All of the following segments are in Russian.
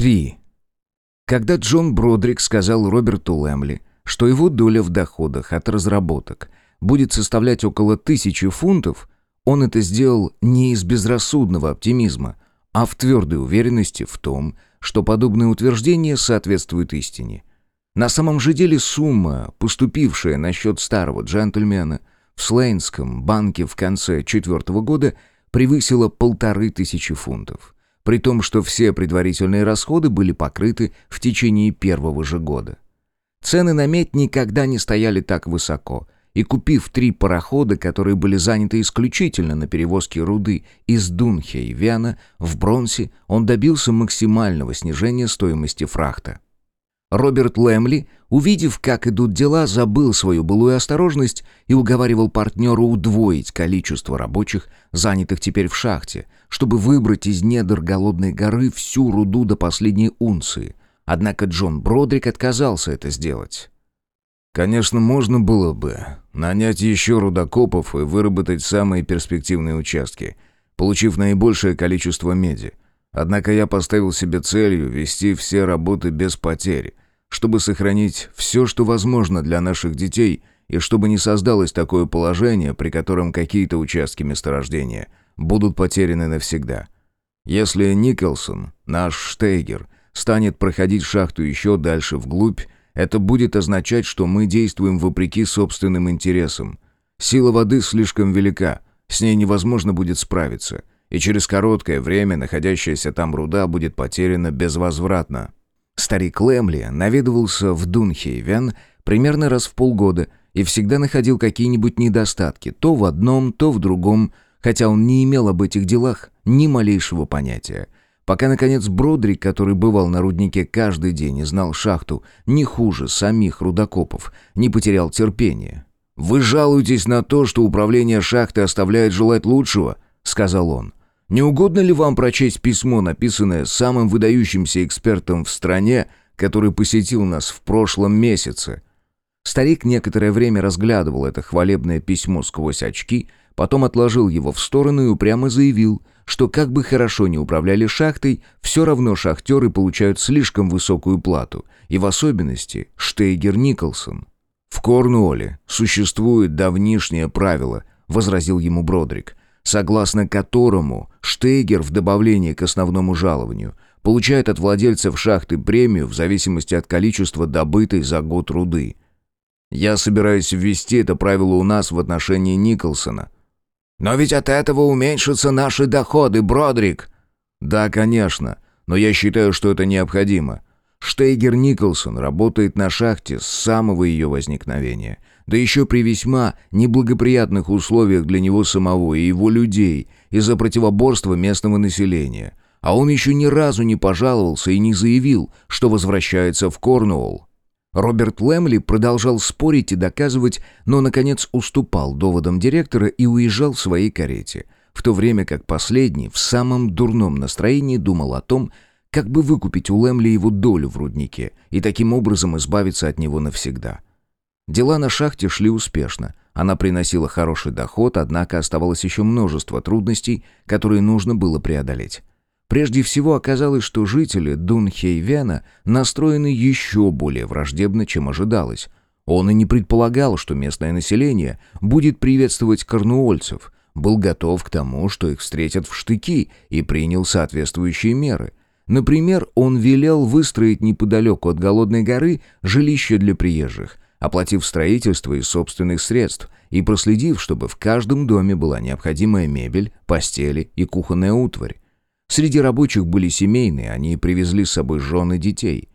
3. Когда Джон Бродрик сказал Роберту Лэмли, что его доля в доходах от разработок будет составлять около тысячи фунтов, он это сделал не из безрассудного оптимизма, а в твердой уверенности в том, что подобное утверждение соответствует истине. На самом же деле сумма, поступившая на счет старого джентльмена в Слейнском банке в конце четвертого года, превысила полторы тысячи фунтов при том, что все предварительные расходы были покрыты в течение первого же года. Цены на медь никогда не стояли так высоко, и купив три парохода, которые были заняты исключительно на перевозке руды из Дунхейвена в Бронсе, он добился максимального снижения стоимости фрахта. Роберт Лэмли, увидев, как идут дела, забыл свою былую осторожность и уговаривал партнера удвоить количество рабочих, занятых теперь в шахте, чтобы выбрать из недр голодной горы всю руду до последней унции. Однако Джон Бродрик отказался это сделать. «Конечно, можно было бы нанять еще рудокопов и выработать самые перспективные участки, получив наибольшее количество меди. Однако я поставил себе целью вести все работы без потерь, чтобы сохранить все, что возможно для наших детей, и чтобы не создалось такое положение, при котором какие-то участки месторождения будут потеряны навсегда. Если Николсон, наш Штейгер, станет проходить шахту еще дальше вглубь, это будет означать, что мы действуем вопреки собственным интересам. Сила воды слишком велика, с ней невозможно будет справиться, и через короткое время находящаяся там руда будет потеряна безвозвратно. Старик Лэмли наведывался в Дунхейвен примерно раз в полгода и всегда находил какие-нибудь недостатки, то в одном, то в другом, хотя он не имел об этих делах ни малейшего понятия. Пока, наконец, Бродрик, который бывал на руднике каждый день и знал шахту не хуже самих рудокопов, не потерял терпения. «Вы жалуетесь на то, что управление шахты оставляет желать лучшего?» — сказал он. Не угодно ли вам прочесть письмо, написанное самым выдающимся экспертом в стране, который посетил нас в прошлом месяце?» Старик некоторое время разглядывал это хвалебное письмо сквозь очки, потом отложил его в сторону и упрямо заявил, что как бы хорошо ни управляли шахтой, все равно шахтеры получают слишком высокую плату, и в особенности Штейгер Николсон. «В Корнуолле существует давнишнее правило», — возразил ему Бродрик, согласно которому Штейгер в добавлении к основному жалованию получает от владельцев шахты премию в зависимости от количества добытой за год руды. Я собираюсь ввести это правило у нас в отношении Николсона. «Но ведь от этого уменьшатся наши доходы, Бродрик!» «Да, конечно, но я считаю, что это необходимо. Штейгер Николсон работает на шахте с самого ее возникновения – да еще при весьма неблагоприятных условиях для него самого и его людей из-за противоборства местного населения. А он еще ни разу не пожаловался и не заявил, что возвращается в Корнуолл. Роберт Лэмли продолжал спорить и доказывать, но, наконец, уступал доводам директора и уезжал в своей карете, в то время как последний в самом дурном настроении думал о том, как бы выкупить у Лэмли его долю в руднике и таким образом избавиться от него навсегда. Дела на шахте шли успешно. Она приносила хороший доход, однако оставалось еще множество трудностей, которые нужно было преодолеть. Прежде всего оказалось, что жители Дунхейвена настроены еще более враждебно, чем ожидалось. Он и не предполагал, что местное население будет приветствовать корнуольцев, был готов к тому, что их встретят в штыки, и принял соответствующие меры. Например, он велел выстроить неподалеку от Голодной горы жилище для приезжих, оплатив строительство из собственных средств и проследив, чтобы в каждом доме была необходимая мебель, постели и кухонная утварь. Среди рабочих были семейные, они привезли с собой жены детей.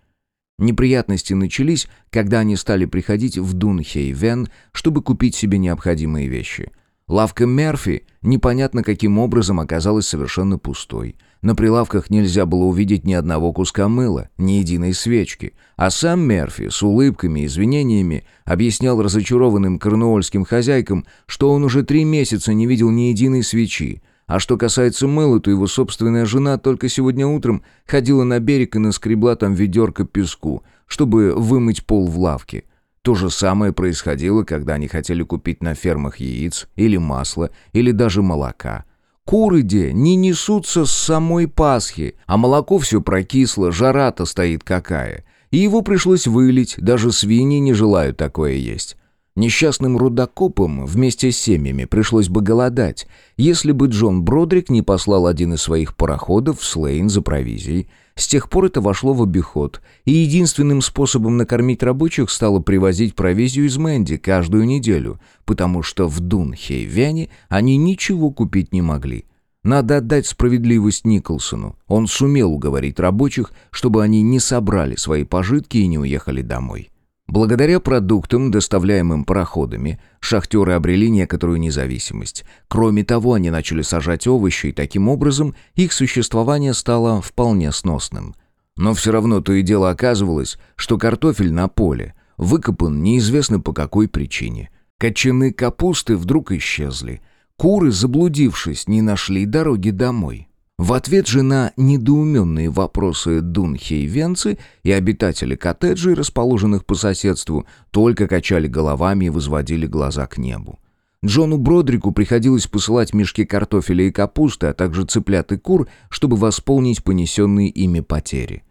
Неприятности начались, когда они стали приходить в Дунхейвен, чтобы купить себе необходимые вещи. Лавка Мерфи непонятно каким образом оказалась совершенно пустой – на прилавках нельзя было увидеть ни одного куска мыла, ни единой свечки. А сам Мерфи с улыбками и извинениями объяснял разочарованным корнуольским хозяйкам, что он уже три месяца не видел ни единой свечи. А что касается мыла, то его собственная жена только сегодня утром ходила на берег и наскребла там ведерко песку, чтобы вымыть пол в лавке. То же самое происходило, когда они хотели купить на фермах яиц или масла, или даже молока – Куры де не несутся с самой Пасхи, а молоко все прокисло, жара-то стоит какая. И его пришлось вылить, даже свиньи не желают такое есть. Несчастным рудокопам вместе с семьями пришлось бы голодать, если бы Джон Бродрик не послал один из своих пароходов в Слейн за провизией. С тех пор это вошло в обиход, и единственным способом накормить рабочих стало привозить провизию из Мэнди каждую неделю, потому что в Дунхейвяне они ничего купить не могли. Надо отдать справедливость Николсону. Он сумел уговорить рабочих, чтобы они не собрали свои пожитки и не уехали домой. Благодаря продуктам, доставляемым пароходами, шахтеры обрели некоторую независимость. Кроме того, они начали сажать овощи, и таким образом их существование стало вполне сносным. Но все равно то и дело оказывалось, что картофель на поле выкопан неизвестно по какой причине. Кочаны капусты вдруг исчезли. Куры, заблудившись, не нашли дороги домой. В ответ же на недоуменные вопросы дунхейвенцы и обитатели коттеджей, расположенных по соседству, только качали головами и возводили глаза к небу. Джону Бродрику приходилось посылать мешки картофеля и капусты, а также цыплят и кур, чтобы восполнить понесенные ими потери.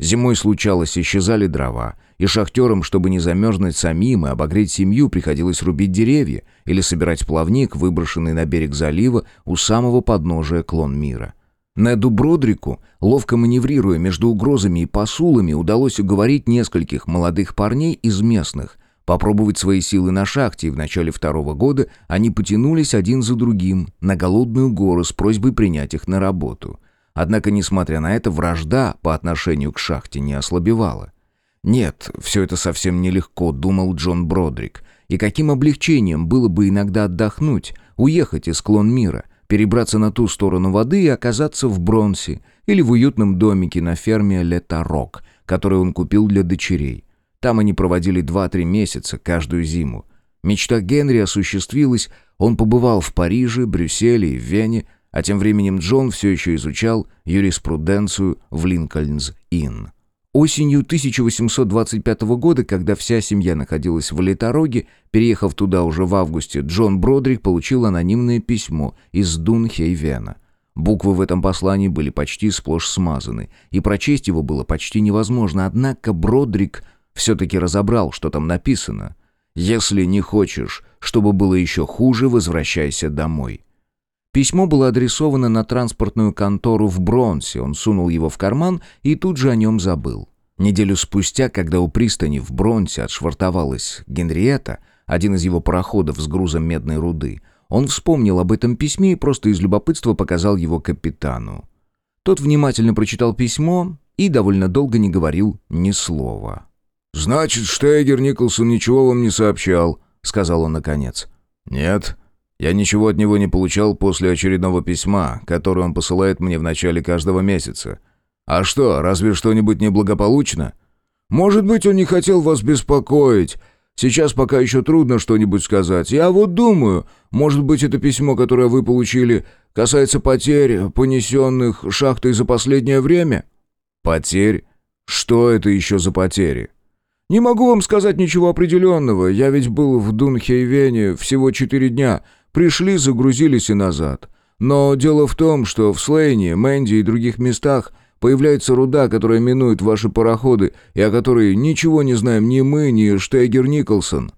Зимой случалось, исчезали дрова, и шахтерам, чтобы не замерзнуть самим и обогреть семью, приходилось рубить деревья или собирать плавник, выброшенный на берег залива у самого подножия клон мира. Неду Бродрику, ловко маневрируя между угрозами и посулами, удалось уговорить нескольких молодых парней из местных попробовать свои силы на шахте, и в начале второго года они потянулись один за другим на голодную гору с просьбой принять их на работу. Однако, несмотря на это, вражда по отношению к шахте не ослабевала. «Нет, все это совсем нелегко», — думал Джон Бродрик. «И каким облегчением было бы иногда отдохнуть, уехать из склон мира, перебраться на ту сторону воды и оказаться в Бронсе или в уютном домике на ферме Летарок, который он купил для дочерей. Там они проводили 2-3 месяца каждую зиму. Мечта Генри осуществилась, он побывал в Париже, Брюсселе и Вене, а тем временем Джон все еще изучал юриспруденцию в Линкольнс-Инн. Осенью 1825 года, когда вся семья находилась в Литороге, переехав туда уже в августе, Джон Бродрик получил анонимное письмо из Дунхейвена. Буквы в этом послании были почти сплошь смазаны, и прочесть его было почти невозможно, однако Бродрик все-таки разобрал, что там написано. «Если не хочешь, чтобы было еще хуже, возвращайся домой». Письмо было адресовано на транспортную контору в Бронсе, он сунул его в карман и тут же о нем забыл. Неделю спустя, когда у пристани в Бронсе отшвартовалась Генриетта, один из его пароходов с грузом медной руды, он вспомнил об этом письме и просто из любопытства показал его капитану. Тот внимательно прочитал письмо и довольно долго не говорил ни слова. «Значит, Штейгер Николсон ничего вам не сообщал», — сказал он наконец. «Нет», я ничего от него не получал после очередного письма, которое он посылает мне в начале каждого месяца. А что, разве что-нибудь неблагополучно? Может быть, он не хотел вас беспокоить. Сейчас пока еще трудно что-нибудь сказать. Я вот думаю, может быть, это письмо, которое вы получили, касается потерь, понесенных шахтой за последнее время? Потерь? Что это еще за потери? Не могу вам сказать ничего определенного. Я ведь был в Дунхейвене всего четыре дня — Пришли, загрузились и назад. Но дело в том, что в Слейне, Мэнди и других местах появляется руда, которая минует ваши пароходы, и о которой ничего не знаем ни мы, ни Штейгер Николсон».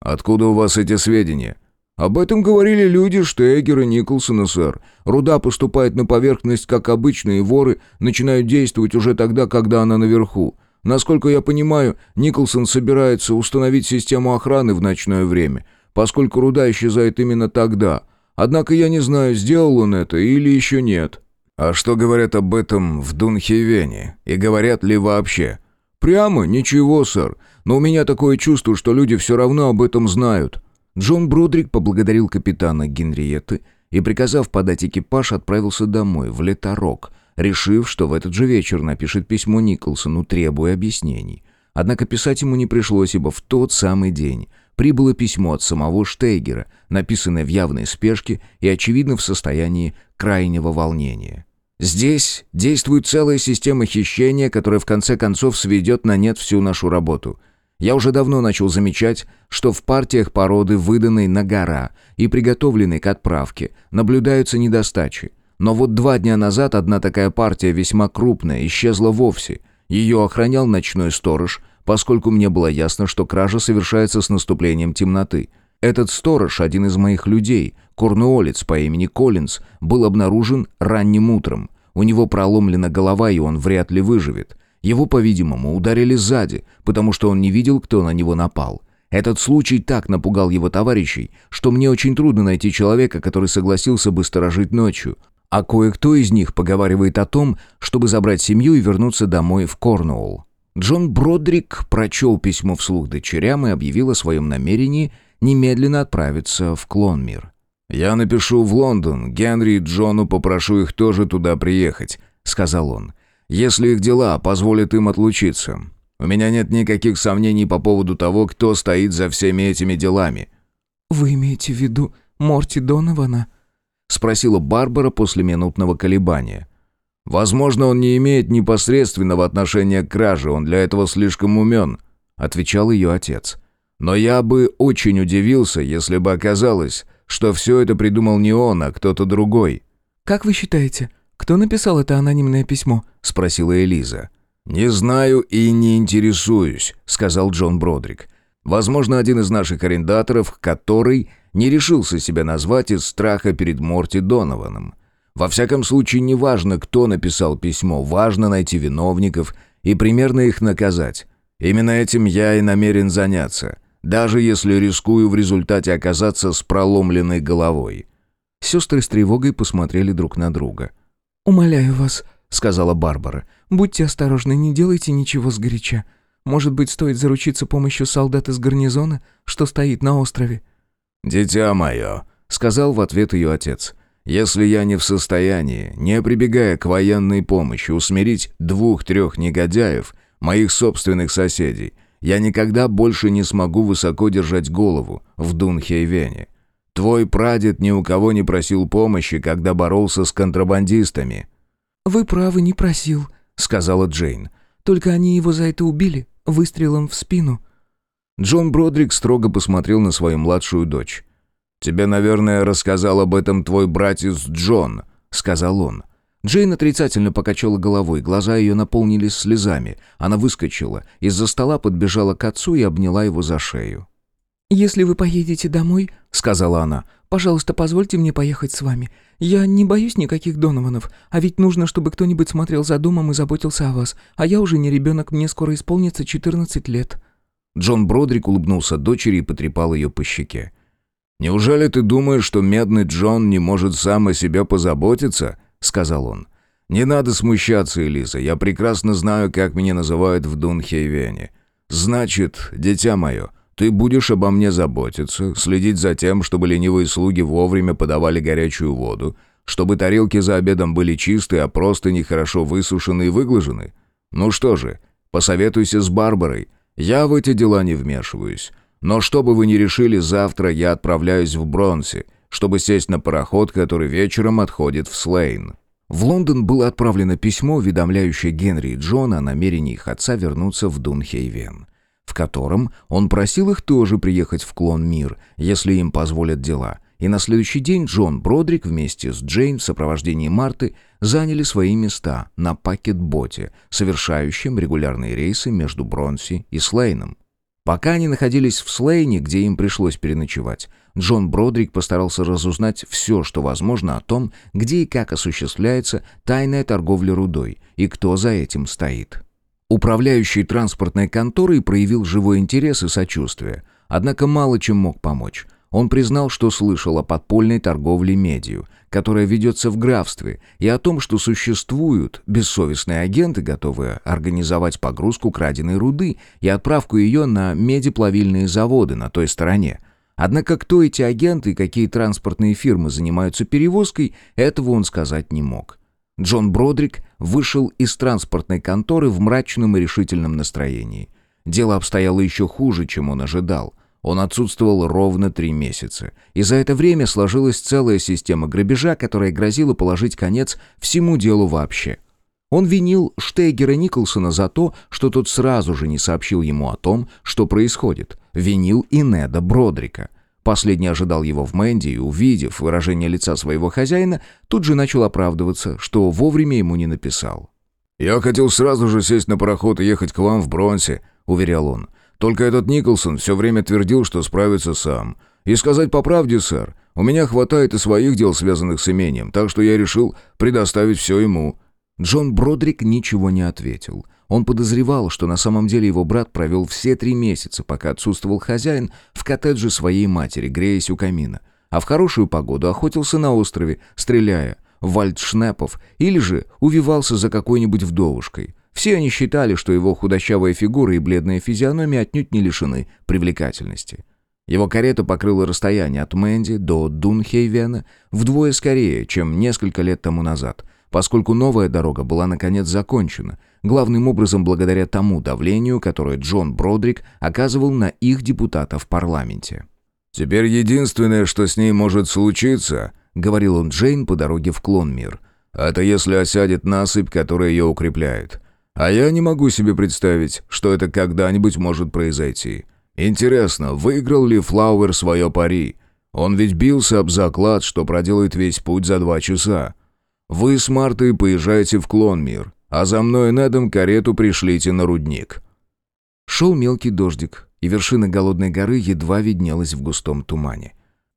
«Откуда у вас эти сведения?» «Об этом говорили люди Штейгера Николсона, сэр. Руда поступает на поверхность, как обычные воры начинают действовать уже тогда, когда она наверху. Насколько я понимаю, Николсон собирается установить систему охраны в ночное время поскольку руда исчезает именно тогда. Однако я не знаю, сделал он это или еще нет». «А что говорят об этом в Дунхевене? И говорят ли вообще?» «Прямо? Ничего, сэр. Но у меня такое чувство, что люди все равно об этом знают». Джон Бродрик поблагодарил капитана Генриетты и, приказав подать экипаж, отправился домой, в Леторок, решив, что в этот же вечер напишет письмо Николсону, требуя объяснений. Однако писать ему не пришлось, ибо в тот самый день прибыло письмо от самого Штейгера, написанное в явной спешке и, очевидно, в состоянии крайнего волнения. Здесь действует целая система хищения, которая в конце концов сведет на нет всю нашу работу. Я уже давно начал замечать, что в партиях породы, выданной на гора и приготовленной к отправке, наблюдаются недостачи. Но вот два дня назад одна такая партия, весьма крупная, исчезла вовсе. Ее охранял ночной сторож, поскольку мне было ясно, что кража совершается с наступлением темноты. Этот сторож, один из моих людей, корнуолец по имени Коллинз, был обнаружен ранним утром. У него проломлена голова, и он вряд ли выживет. Его, по-видимому, ударили сзади, потому что он не видел, кто на него напал. Этот случай так напугал его товарищей, что мне очень трудно найти человека, который согласился бы сторожить ночью. А кое-кто из них поговаривает о том, чтобы забрать семью и вернуться домой в Корнуолл. Джон Бродрик прочел письмо вслух дочерям и объявил о своем намерении немедленно отправиться в Клонмир. «Я напишу в Лондон, Генри и Джону попрошу их тоже туда приехать», — сказал он если их дела позволят им отлучиться. У меня нет никаких сомнений по поводу того, кто стоит за всеми этими делами». «Вы имеете в виду Морти Донована?» — спросила Барбара после минутного колебания. «Возможно, он не имеет непосредственного отношения к краже, он для этого слишком умен», — отвечал ее отец. «Но я бы очень удивился, если бы оказалось, что все это придумал не он, а кто-то другой». «Как вы считаете, «Кто написал это анонимное письмо?» — спросила Элиза. «Не знаю и не интересуюсь», — сказал Джон Бродрик. «Возможно, один из наших арендаторов, который не решился себя назвать из страха перед Морти Донованом. Во всяком случае, не важно, кто написал письмо, важно найти виновников и примерно их наказать. Именно этим я и намерен заняться, даже если рискую в результате оказаться с проломленной головой». Сестры с тревогой посмотрели друг на друга. «Умоляю вас», — сказала Барбара, — «будьте осторожны, не делайте ничего сгоряча. Может быть, стоит заручиться помощью солдат из гарнизона, что стоит на острове?» «Дитя мое», — сказал в ответ ее отец, — «если я не в состоянии, не прибегая к военной помощи, усмирить двух-трех негодяев, моих собственных соседей, я никогда больше не смогу высоко держать голову в Дунхейвене. Твой прадед ни у кого не просил помощи, когда боролся с контрабандистами». «Вы правы, не просил», — сказала Джейн. «Только они его за это убили, выстрелом в спину». Джон Бродрик строго посмотрел на свою младшую дочь. «Тебе, наверное, рассказал об этом твой братец Джон», — сказал он. Джейн отрицательно покачала головой, глаза ее наполнились слезами. Она выскочила, из-за стола подбежала к отцу и обняла его за шею. «Если вы поедете домой», — сказала она, — «пожалуйста, позвольте мне поехать с вами. Я не боюсь никаких Донованов, а ведь нужно, чтобы кто-нибудь смотрел за домом и заботился о вас, а я уже не ребенок, мне скоро исполнится 14 лет». Джон Бродрик улыбнулся дочери и потрепал ее по щеке. «Неужели ты думаешь, что медный Джон не может сам о себе позаботиться?» — сказал он. «Не надо смущаться, Элиза, я прекрасно знаю, как меня называют в Дунхейвене. Значит, дитя мое, ты будешь обо мне заботиться, следить за тем, чтобы ленивые слуги вовремя подавали горячую воду, чтобы тарелки за обедом были чистые, а просто нехорошо высушены и выглажены? Ну что же, посоветуйся с Барбарой. Я в эти дела не вмешиваюсь. Но что бы вы ни решили, завтра я отправляюсь в Бронси, чтобы сесть на пароход, который вечером отходит в Слейн». В Лондон было отправлено письмо, уведомляющее Генри и Джона о намерении их отца вернуться в Дунхейвен в котором он просил их тоже приехать в Клон Мир, если им позволят дела. И на следующий день Джон Бродрик вместе с Джейн в сопровождении Марты заняли свои места на пакет-боте, совершающем регулярные рейсы между Бронси и Слейном. Пока они находились в Слейне, где им пришлось переночевать, Джон Бродрик постарался разузнать все, что возможно о том, где и как осуществляется тайная торговля рудой и кто за этим стоит. Управляющий транспортной конторой проявил живой интерес и сочувствие, однако мало чем мог помочь. Он признал, что слышал о подпольной торговле медью, которая ведется в графстве, и о том, что существуют бессовестные агенты, готовые организовать погрузку краденой руды и отправку ее на медиплавильные заводы на той стороне. Однако кто эти агенты и какие транспортные фирмы занимаются перевозкой, этого он сказать не мог. Джон Бродрик вышел из транспортной конторы в мрачном и решительном настроении. Дело обстояло еще хуже, чем он ожидал. Он отсутствовал ровно три месяца. И за это время сложилась целая система грабежа, которая грозила положить конец всему делу вообще. Он винил Штейгера Николсона за то, что тот сразу же не сообщил ему о том, что происходит. Винил и Неда Бродрика. Последний ожидал его в Мэнди и, увидев выражение лица своего хозяина, тут же начал оправдываться, что вовремя ему не написал. «Я хотел сразу же сесть на пароход и ехать к вам в Бронсе», — уверял он. «Только этот Николсон все время твердил, что справится сам. И сказать по правде, сэр, у меня хватает и своих дел, связанных с имением, так что я решил предоставить все ему». Джон Бродрик ничего не ответил. Он подозревал, что на самом деле его брат провел все три месяца, пока отсутствовал хозяин, в коттедже своей матери, греясь у камина. А в хорошую погоду охотился на острове, стреляя в вальдшнепов или же увивался за какой-нибудь вдовушкой. Все они считали, что его худощавая фигура и бледная физиономия отнюдь не лишены привлекательности. Его карета покрыла расстояние от Мэнди до Дунхейвена вдвое скорее, чем несколько лет тому назад, поскольку новая дорога была наконец закончена, главным образом благодаря тому давлению, которое Джон Бродрик оказывал на их депутата в парламенте. «Теперь единственное, что с ней может случиться», — говорил он Джейн по дороге в Клонмир, «это если осядет насыпь, которая ее укрепляет. А я не могу себе представить, что это когда-нибудь может произойти. Интересно, выиграл ли Флауэр свое пари? Он ведь бился об заклад, что проделает весь путь за два часа. Вы с Мартой поезжаете в Клонмир, а за мной и Недом карету пришлите на рудник». Шел мелкий дождик, и вершина голодной горы едва виднелась в густом тумане.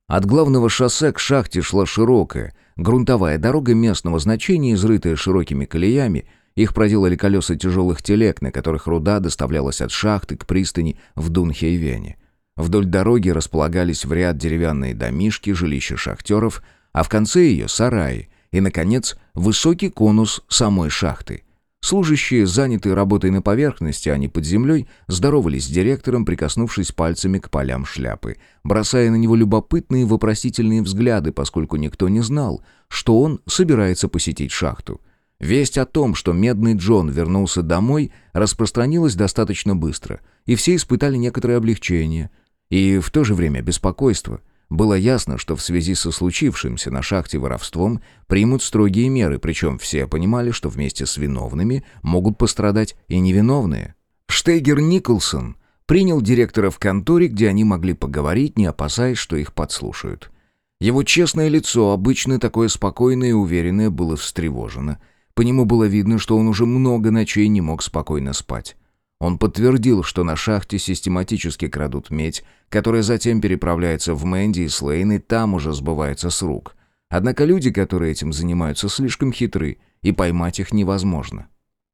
От главного шоссе к шахте шла широкая, грунтовая дорога местного значения, изрытая широкими колеями, их проделали колеса тяжелых телег, на которых руда доставлялась от шахты к пристани в Дунхейвене. Вдоль дороги располагались в ряд деревянные домишки, жилища шахтеров, а в конце ее сараи, и, наконец, высокий конус самой шахты. Служащие, занятые работой на поверхности, а не под землей, здоровались с директором, прикоснувшись пальцами к полям шляпы, бросая на него любопытные вопросительные взгляды, поскольку никто не знал, что он собирается посетить шахту. Весть о том, что Медный Джон вернулся домой, распространилась достаточно быстро, и все испытали некоторое облегчение, и в то же время беспокойство – было ясно, что в связи со случившимся на шахте воровством примут строгие меры, причем все понимали, что вместе с виновными могут пострадать и невиновные. Штейгер Николсон принял директора в конторе, где они могли поговорить, не опасаясь, что их подслушают. Его честное лицо, обычно такое спокойное и уверенное, было встревожено. По нему было видно, что он уже много ночей не мог спокойно спать. Он подтвердил, что на шахте систематически крадут медь, которая затем переправляется в Мэнди и Слейн, и там уже сбывается с рук. Однако люди, которые этим занимаются, слишком хитры, и поймать их невозможно.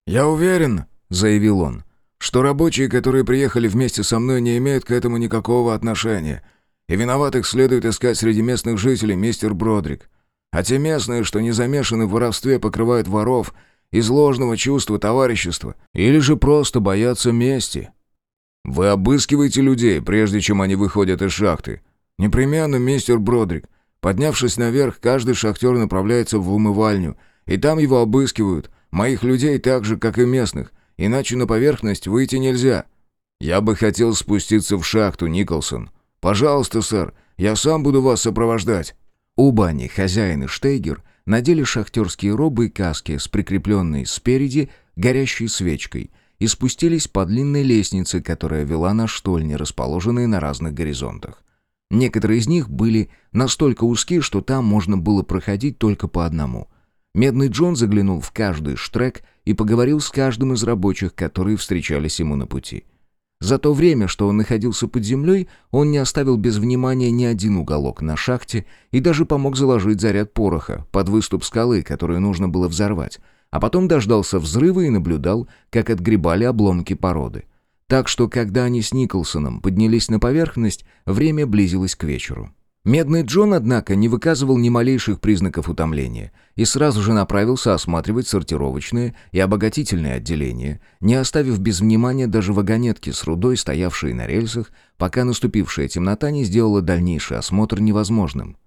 «Я уверен», — заявил он, — «что рабочие, которые приехали вместе со мной, не имеют к этому никакого отношения, и виноватых следует искать среди местных жителей, мистер Бродрик. А те местные, что не замешаны в воровстве, покрывают воров — из ложного чувства товарищества или же просто боятся мести. Вы обыскиваете людей, прежде чем они выходят из шахты. Непременно, мистер Бродрик. Поднявшись наверх, каждый шахтер направляется в умывальню, и там его обыскивают, моих людей так же, как и местных, иначе на поверхность выйти нельзя. Я бы хотел спуститься в шахту, Николсон. Пожалуйста, сэр, я сам буду вас сопровождать». Оба они, хозяин и Штейгер, надели шахтерские робы и каски с прикрепленной спереди горящей свечкой и спустились по длинной лестнице, которая вела на штольни, расположенные на разных горизонтах. Некоторые из них были настолько узкие, что там можно было проходить только по одному. Медный Джон заглянул в каждый штрек и поговорил с каждым из рабочих, которые встречались ему на пути. За то время, что он находился под землей, он не оставил без внимания ни один уголок на шахте и даже помог заложить заряд пороха под выступ скалы, которую нужно было взорвать, а потом дождался взрыва и наблюдал, как отгребали обломки породы. Так что, когда они с Николсоном поднялись на поверхность, время близилось к вечеру. Медный Джон, однако, не выказывал ни малейших признаков утомления и сразу же направился осматривать сортировочные и обогатительные отделения, не оставив без внимания даже вагонетки с рудой, стоявшие на рельсах, пока наступившая темнота не сделала дальнейший осмотр невозможным.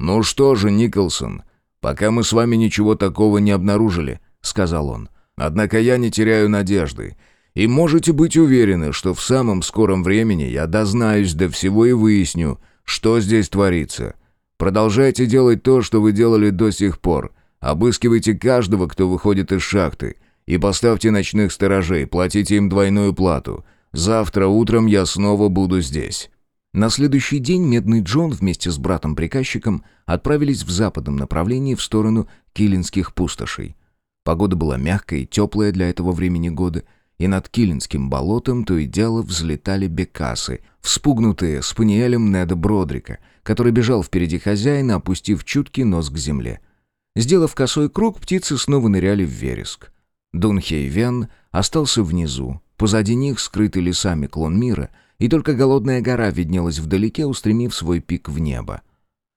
«Ну что же, Николсон, пока мы с вами ничего такого не обнаружили», — сказал он. «Однако я не теряю надежды». И можете быть уверены, что в самом скором времени я дознаюсь до всего и выясню, что здесь творится? Продолжайте делать то, что вы делали до сих пор. Обыскивайте каждого, кто выходит из шахты, и поставьте ночных сторожей, платите им двойную плату. Завтра утром я снова буду здесь». На следующий день Медный Джон вместе с братом-приказчиком отправились в западном направлении в сторону Килинских пустошей. Погода была мягкая и теплая для этого времени года, и над Килинским болотом то и дело взлетали бекасы, вспугнутые спаниелем Неда Бродрика, который бежал впереди хозяина, опустив чуткий нос к земле. Сделав косой круг, птицы снова ныряли в вереск. Дунхейвен остался внизу, позади них, скрытый лесами клон мира, и только голодная гора виднелась вдалеке, устремив свой пик в небо.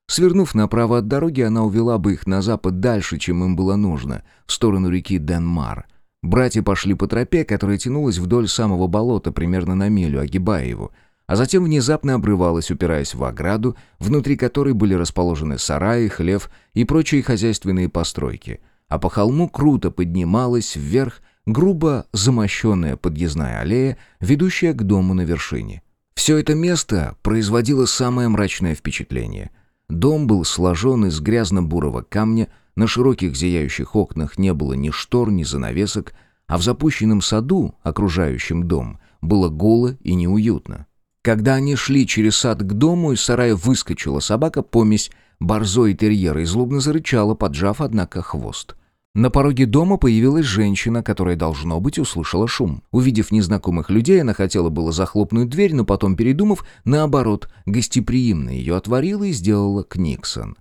Свернув направо от дороги, она увела бы их на запад дальше, чем им было нужно, в сторону реки Денмар. Братья пошли по тропе, которая тянулась вдоль самого болота, примерно на милю, огибая его, а затем внезапно обрывалась, упираясь в ограду, внутри которой были расположены сараи, хлев и прочие хозяйственные постройки — а по холму круто поднималась вверх грубо замощенная подъездная аллея, ведущая к дому на вершине. Все это место производило самое мрачное впечатление. Дом был сложен из грязно-бурого камня, на широких зияющих окнах не было ни штор, ни занавесок, а в запущенном саду, окружающем дом, было голо и неуютно. Когда они шли через сад к дому, из сарая выскочила собака-помесь борзой терьера и злобно зарычала, поджав, однако, хвост. На пороге дома появилась женщина, которая, должно быть, услышала шум. Увидев незнакомых людей, она хотела было захлопнуть дверь, но потом, передумав, наоборот, гостеприимно ее отворила и сделала Книксон.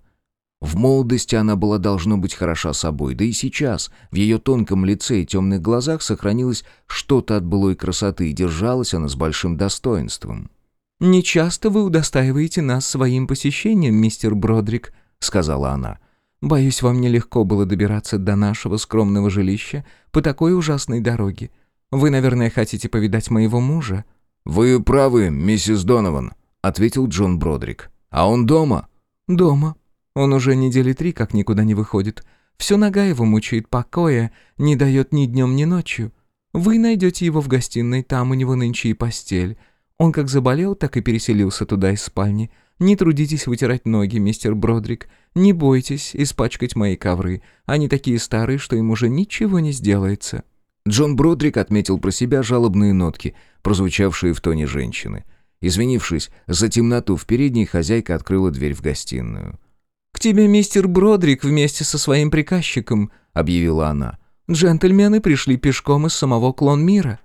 В молодости она была, должно быть, хороша собой, да и сейчас в ее тонком лице и темных глазах сохранилось что-то от былой красоты, и держалась она с большим достоинством. «Не часто вы удостаиваете нас своим посещением, мистер Бродрик», — сказала она. Боюсь, вам нелегко было добираться до нашего скромного жилища по такой ужасной дороге. Вы, наверное, хотите повидать моего мужа?» «Вы правы, миссис Донован», — ответил Джон Бродрик. «А он дома?» «Дома. Он уже недели три как никуда не выходит. Все нога его мучает покоя, не дает ни днем, ни ночью. Вы найдете его в гостиной, там у него нынче и постель. Он как заболел, так и переселился туда из спальни. Не трудитесь вытирать ноги, мистер Бродрик. Не бойтесь испачкать мои ковры. Они такие старые, что им уже ничего не сделается». Джон Бродрик отметил про себя жалобные нотки, прозвучавшие в тоне женщины. Извинившись за темноту в передней, хозяйка открыла дверь в гостиную. «К тебе мистер Бродрик вместе со своим приказчиком», — объявила она. «Джентльмены пришли пешком из самого клон мира».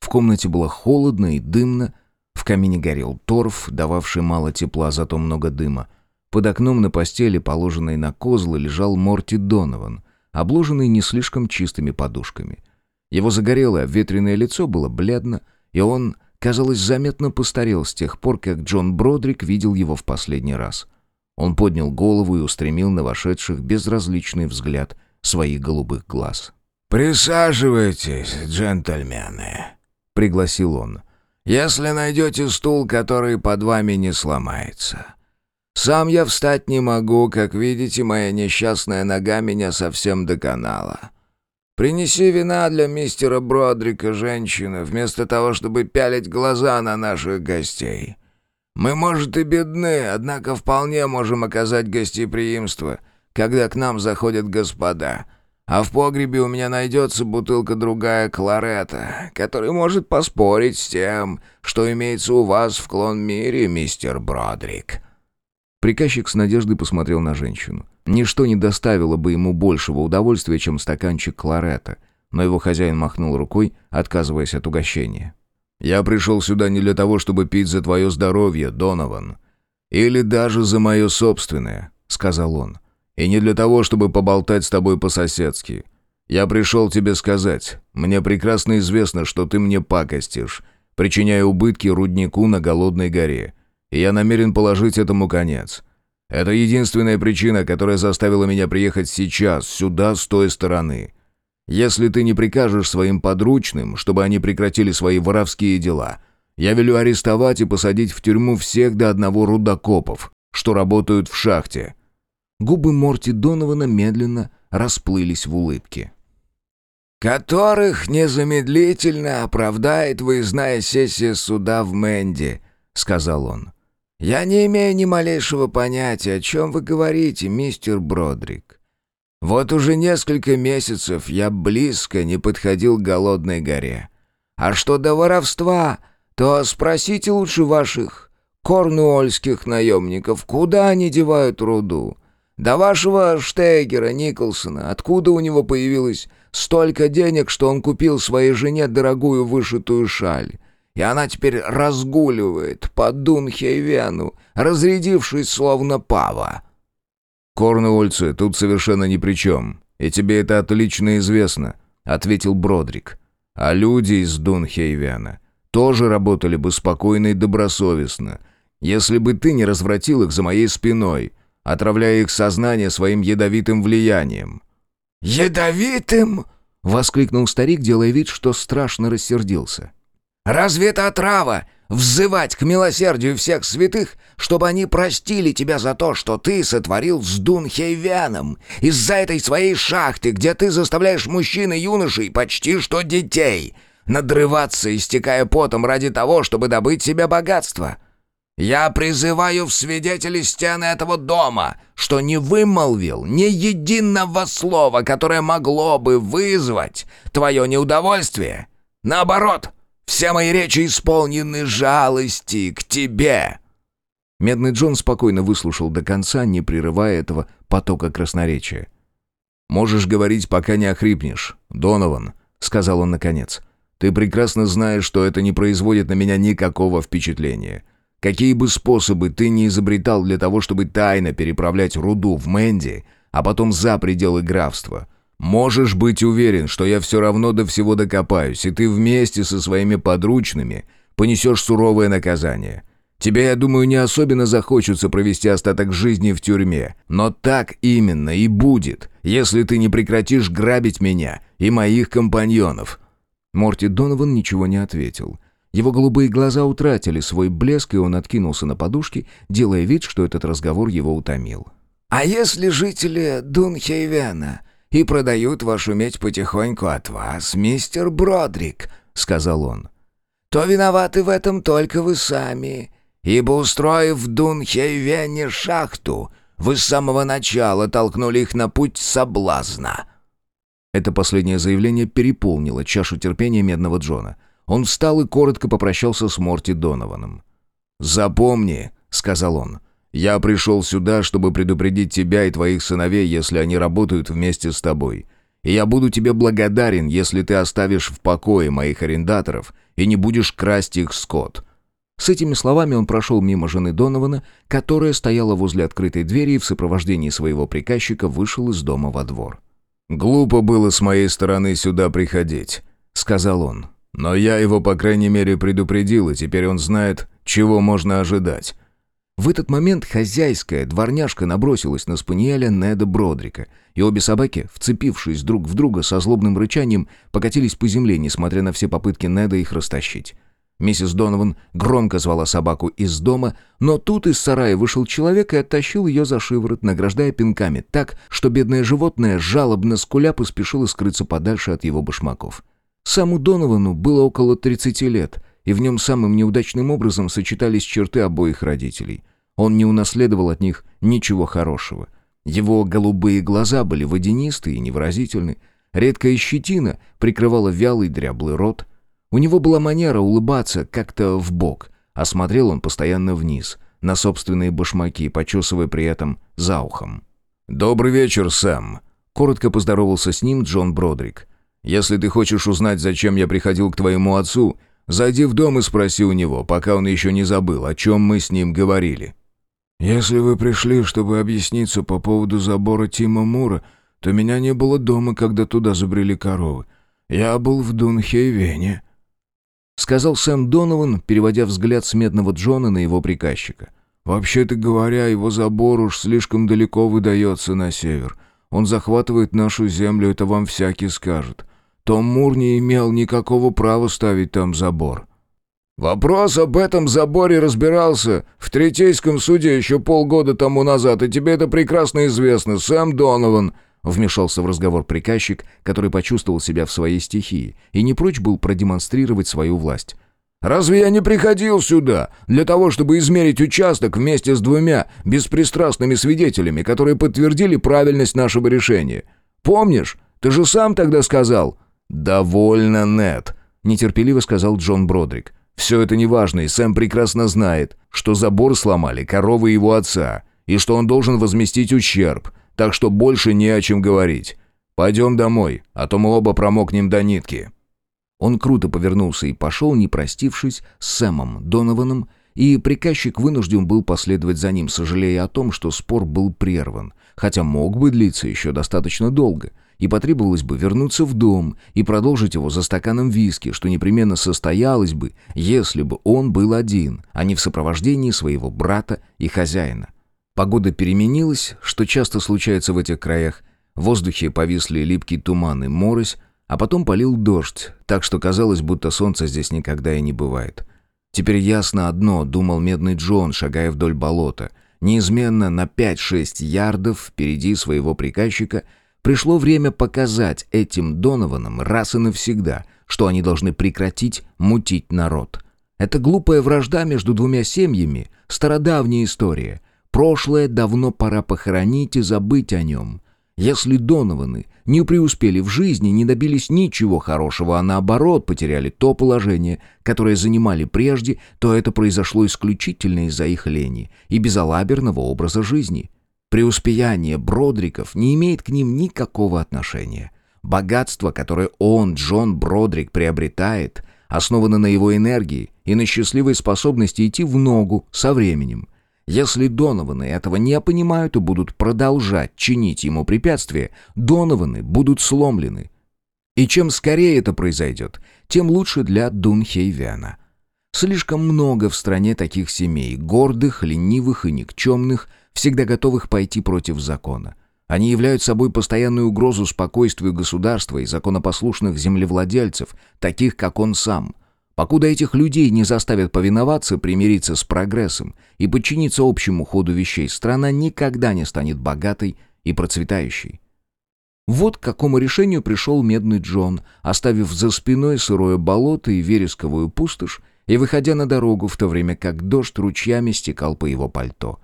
В комнате было холодно и дымно, в камине горел торф, дававший мало тепла, зато много дыма. Под окном на постели, положенной на козлы, лежал Морти Донован, обложенный не слишком чистыми подушками. Его загорелое обветренное лицо было бледно, и он, казалось, заметно постарел с тех пор, как Джон Бродрик видел его в последний раз. Он поднял голову и устремил на вошедших безразличный взгляд своих голубых глаз. «Присаживайтесь, джентльмены», — пригласил он. Если найдете стул, который под вами не сломается. Сам я встать не могу, как видите, моя несчастная нога меня совсем доконала. Принеси вина для мистера Бродрика, женщина, вместо того, чтобы пялить глаза на наших гостей. Мы, может, и бедны, однако вполне можем оказать гостеприимство, когда к нам заходят господа» а в погребе у меня найдется бутылка другая кларета, который может поспорить с тем, что имеется у вас в клон-мире, мистер Бродрик». Приказчик с надеждой посмотрел на женщину. Ничто не доставило бы ему большего удовольствия, чем стаканчик кларета, но его хозяин махнул рукой, отказываясь от угощения. «Я пришел сюда не для того, чтобы пить за твое здоровье, Донован. Или даже за мое собственное», — сказал он. И не для того, чтобы поболтать с тобой по-соседски. Я пришел тебе сказать. Мне прекрасно известно, что ты мне пакостишь, причиняя убытки руднику на Голодной горе. И я намерен положить этому конец. Это единственная причина, которая заставила меня приехать сейчас, сюда, с той стороны. Если ты не прикажешь своим подручным, чтобы они прекратили свои воровские дела, я велю арестовать и посадить в тюрьму всех до одного рудокопов, что работают в шахте. Губы Морти Донована медленно расплылись в улыбке. «Которых незамедлительно оправдает выездная сессия суда в Мэнди», — сказал он. «Я не имею ни малейшего понятия, о чем вы говорите, мистер Бродрик. Вот уже несколько месяцев я близко не подходил к голодной горе. А что до воровства, то спросите лучше ваших корнуольских наемников, куда они девают руду. До вашего Штегера Николсона, откуда у него появилось столько денег, что он купил своей жене дорогую вышитую шаль. И она теперь разгуливает по Дунхейвену, разрядившись словно пава. «Корнуольцы тут совершенно ни при чем, и тебе это отлично известно», — ответил Бродрик. «А люди из Дунхейвена тоже работали бы спокойно и добросовестно, если бы ты не развратил их за моей спиной» отравляя их сознание своим ядовитым влиянием». «Ядовитым?» — воскликнул старик, делая вид, что страшно рассердился. «Разве это отрава? Взывать к милосердию всех святых, чтобы они простили тебя за то, что ты сотворил с Дунхейвяном, из-за этой своей шахты, где ты заставляешь мужчин и юношей, почти что детей, надрываться, истекая потом ради того, чтобы добыть себе богатство?» Я призываю в свидетели стены этого дома, что не вымолвил ни единого слова, которое могло бы вызвать твое неудовольствие. Наоборот, все мои речи исполнены жалости к тебе». Медный Джон спокойно выслушал до конца, не прерывая этого потока красноречия. «Можешь говорить, пока не охрипнешь, Донован», — сказал он наконец. «Ты прекрасно знаешь, что это не производит на меня никакого впечатления. Какие бы способы ты ни изобретал для того, чтобы тайно переправлять руду в Мэнди, а потом за пределы графства, можешь быть уверен, что я все равно до всего докопаюсь, и ты вместе со своими подручными понесешь суровое наказание. Тебе, я думаю, не особенно захочется провести остаток жизни в тюрьме, но так именно и будет, если ты не прекратишь грабить меня и моих компаньонов». Морти Донован ничего не ответил. Его голубые глаза утратили свой блеск, и он откинулся на подушки, делая вид, что этот разговор его утомил. «А если жители Дунхейвена и продают вашу медь потихоньку от вас, мистер Бродрик», — сказал он, — «то виноваты в этом только вы сами, ибо, устроив в Дунхейвене шахту, вы с самого начала толкнули их на путь соблазна». Это последнее заявление переполнило чашу терпения Медного Джона — он встал и коротко попрощался с Морти Донованом. «Запомни», — сказал он, — «я пришел сюда, чтобы предупредить тебя и твоих сыновей, если они работают вместе с тобой. И я буду тебе благодарен, если ты оставишь в покое моих арендаторов и не будешь красть их скот». С этими словами он прошел мимо жены Донована, которая стояла возле открытой двери и в сопровождении своего приказчика вышел из дома во двор. «Глупо было с моей стороны сюда приходить», — сказал он. Но я его, по крайней мере, предупредил, и теперь он знает, чего можно ожидать. В этот момент хозяйская дворняжка набросилась на спаниеля Неда Бродрика, и обе собаки, вцепившись друг в друга со злобным рычанием, покатились по земле, несмотря на все попытки Неда их растащить. Миссис Донован громко звала собаку из дома, но тут из сарая вышел человек и оттащил ее за шиворот, награждая пинками так, что бедное животное, жалобно скуля, поспешило скрыться подальше от его башмаков. Саму Доновану было около 30 лет, и в нем самым неудачным образом сочетались черты обоих родителей. Он не унаследовал от них ничего хорошего. Его голубые глаза были водянистые и невыразительны, редкая щетина прикрывала вялый дряблый рот. У него была манера улыбаться как-то в бок, а смотрел он постоянно вниз, на собственные башмаки, почесывая при этом за ухом. «Добрый вечер, Сэм», — коротко поздоровался с ним Джон Бродрик. Если ты хочешь узнать, зачем я приходил к твоему отцу, зайди в дом и спроси у него, пока он еще не забыл, о чем мы с ним говорили». «Если вы пришли, чтобы объясниться по поводу забора Тима Мура, то меня не было дома, когда туда забрели коровы. Я был в Дунхейвене», — сказал Сэм Донован, переводя взгляд с медного Джона на его приказчика. «Вообще-то говоря, его забор уж слишком далеко выдается на север. Он захватывает нашу землю, это вам всякий скажет. Том Мур не имел никакого права ставить там забор. «Вопрос об этом заборе разбирался в Третейском суде еще полгода тому назад, и тебе это прекрасно известно, Сэм Донован», вмешался в разговор приказчик, который почувствовал себя в своей стихии и не прочь был продемонстрировать свою власть. Разве я не приходил сюда для того, чтобы измерить участок вместе с двумя беспристрастными свидетелями, которые подтвердили правильность нашего решения? Помнишь? Ты же сам тогда сказал...» «Довольно, Нет», — нетерпеливо сказал Джон Бродрик. «Все это неважно, и Сэм прекрасно знает, что забор сломали коровы его отца, и что он должен возместить ущерб, так что больше не о чем говорить. Пойдем домой, а то мы оба промокнем до нитки». Он круто повернулся и пошел, не простившись с Сэмом Донованом, и приказчик вынужден был последовать за ним, сожалея о том, что спор был прерван, хотя мог бы длиться еще достаточно долго, и потребовалось бы вернуться в дом и продолжить его за стаканом виски, что непременно состоялось бы, если бы он был один, а не в сопровождении своего брата и хозяина. Погода переменилась, что часто случается в этих краях, в воздухе повисли липкий туман и морось, а потом полил дождь, так что казалось, будто солнца здесь никогда и не бывает. Теперь ясно одно, думал медный Джон, шагая вдоль болота. Неизменно на 5-6 ярдов впереди своего приказчика пришло время показать этим Донованам раз и навсегда, что они должны прекратить мутить народ. Это глупая вражда между двумя семьями, стародавняя история. Прошлое давно пора похоронить и забыть о нем. Если Донованы не преуспели в жизни, не добились ничего хорошего, а наоборот потеряли то положение, которое занимали прежде, то это произошло исключительно из-за их лени и безалаберного образа жизни. Преуспеяние Бродриков не имеет к ним никакого отношения. Богатство, которое он, Джон Бродрик, приобретает, основано на его энергии и на счастливой способности идти в ногу со временем. Если Донованы этого не понимают и будут продолжать чинить ему препятствия, Донованы будут сломлены. И чем скорее это произойдет, тем лучше для Дунхейвена. Слишком много в стране таких семей, гордых, ленивых и никчемных, всегда готовых пойти против закона. Они являются собой постоянную угрозу спокойствию государства и законопослушных землевладельцев, таких как он сам. Покуда этих людей не заставят повиноваться, примириться с прогрессом и подчиниться общему ходу вещей, страна никогда не станет богатой и процветающей. Вот к какому решению пришел Медный Джон, оставив за спиной сырое болото и вересковую пустошь, и выходя на дорогу, в то время как дождь ручьями стекал по его пальто.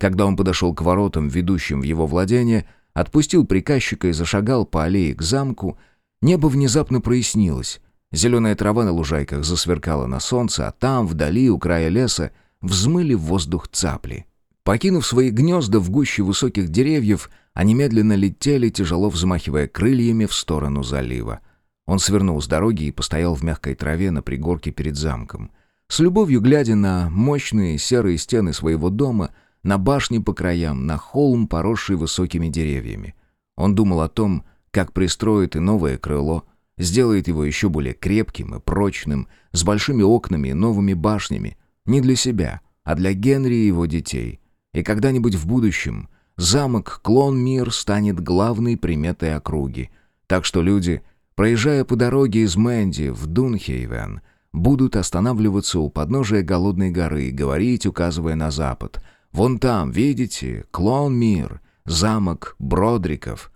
Когда он подошел к воротам, ведущим в его владение, отпустил приказчика и зашагал по аллее к замку, небо внезапно прояснилось, Зеленая трава на лужайках засверкала на солнце, а там, вдали, у края леса, взмыли в воздух цапли. Покинув свои гнезда в гуще высоких деревьев, они медленно летели, тяжело взмахивая крыльями в сторону залива. Он свернул с дороги и постоял в мягкой траве на пригорке перед замком. С любовью глядя на мощные серые стены своего дома, на башни по краям, на холм, поросший высокими деревьями. Он думал о том, как пристроит и новое крыло, сделает его еще более крепким и прочным, с большими окнами и новыми башнями, не для себя, а для Генри и его детей. И когда-нибудь в будущем замок Клон-Мир станет главной приметой округи, так что люди, проезжая по дороге из Мэнди в Дунхейвен, будут останавливаться у подножия Голодной горы и говорить, указывая на запад. «Вон там, видите, Клон-Мир, замок Бродриков».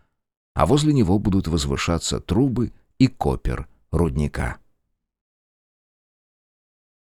А возле него будут возвышаться трубы и копер рудника.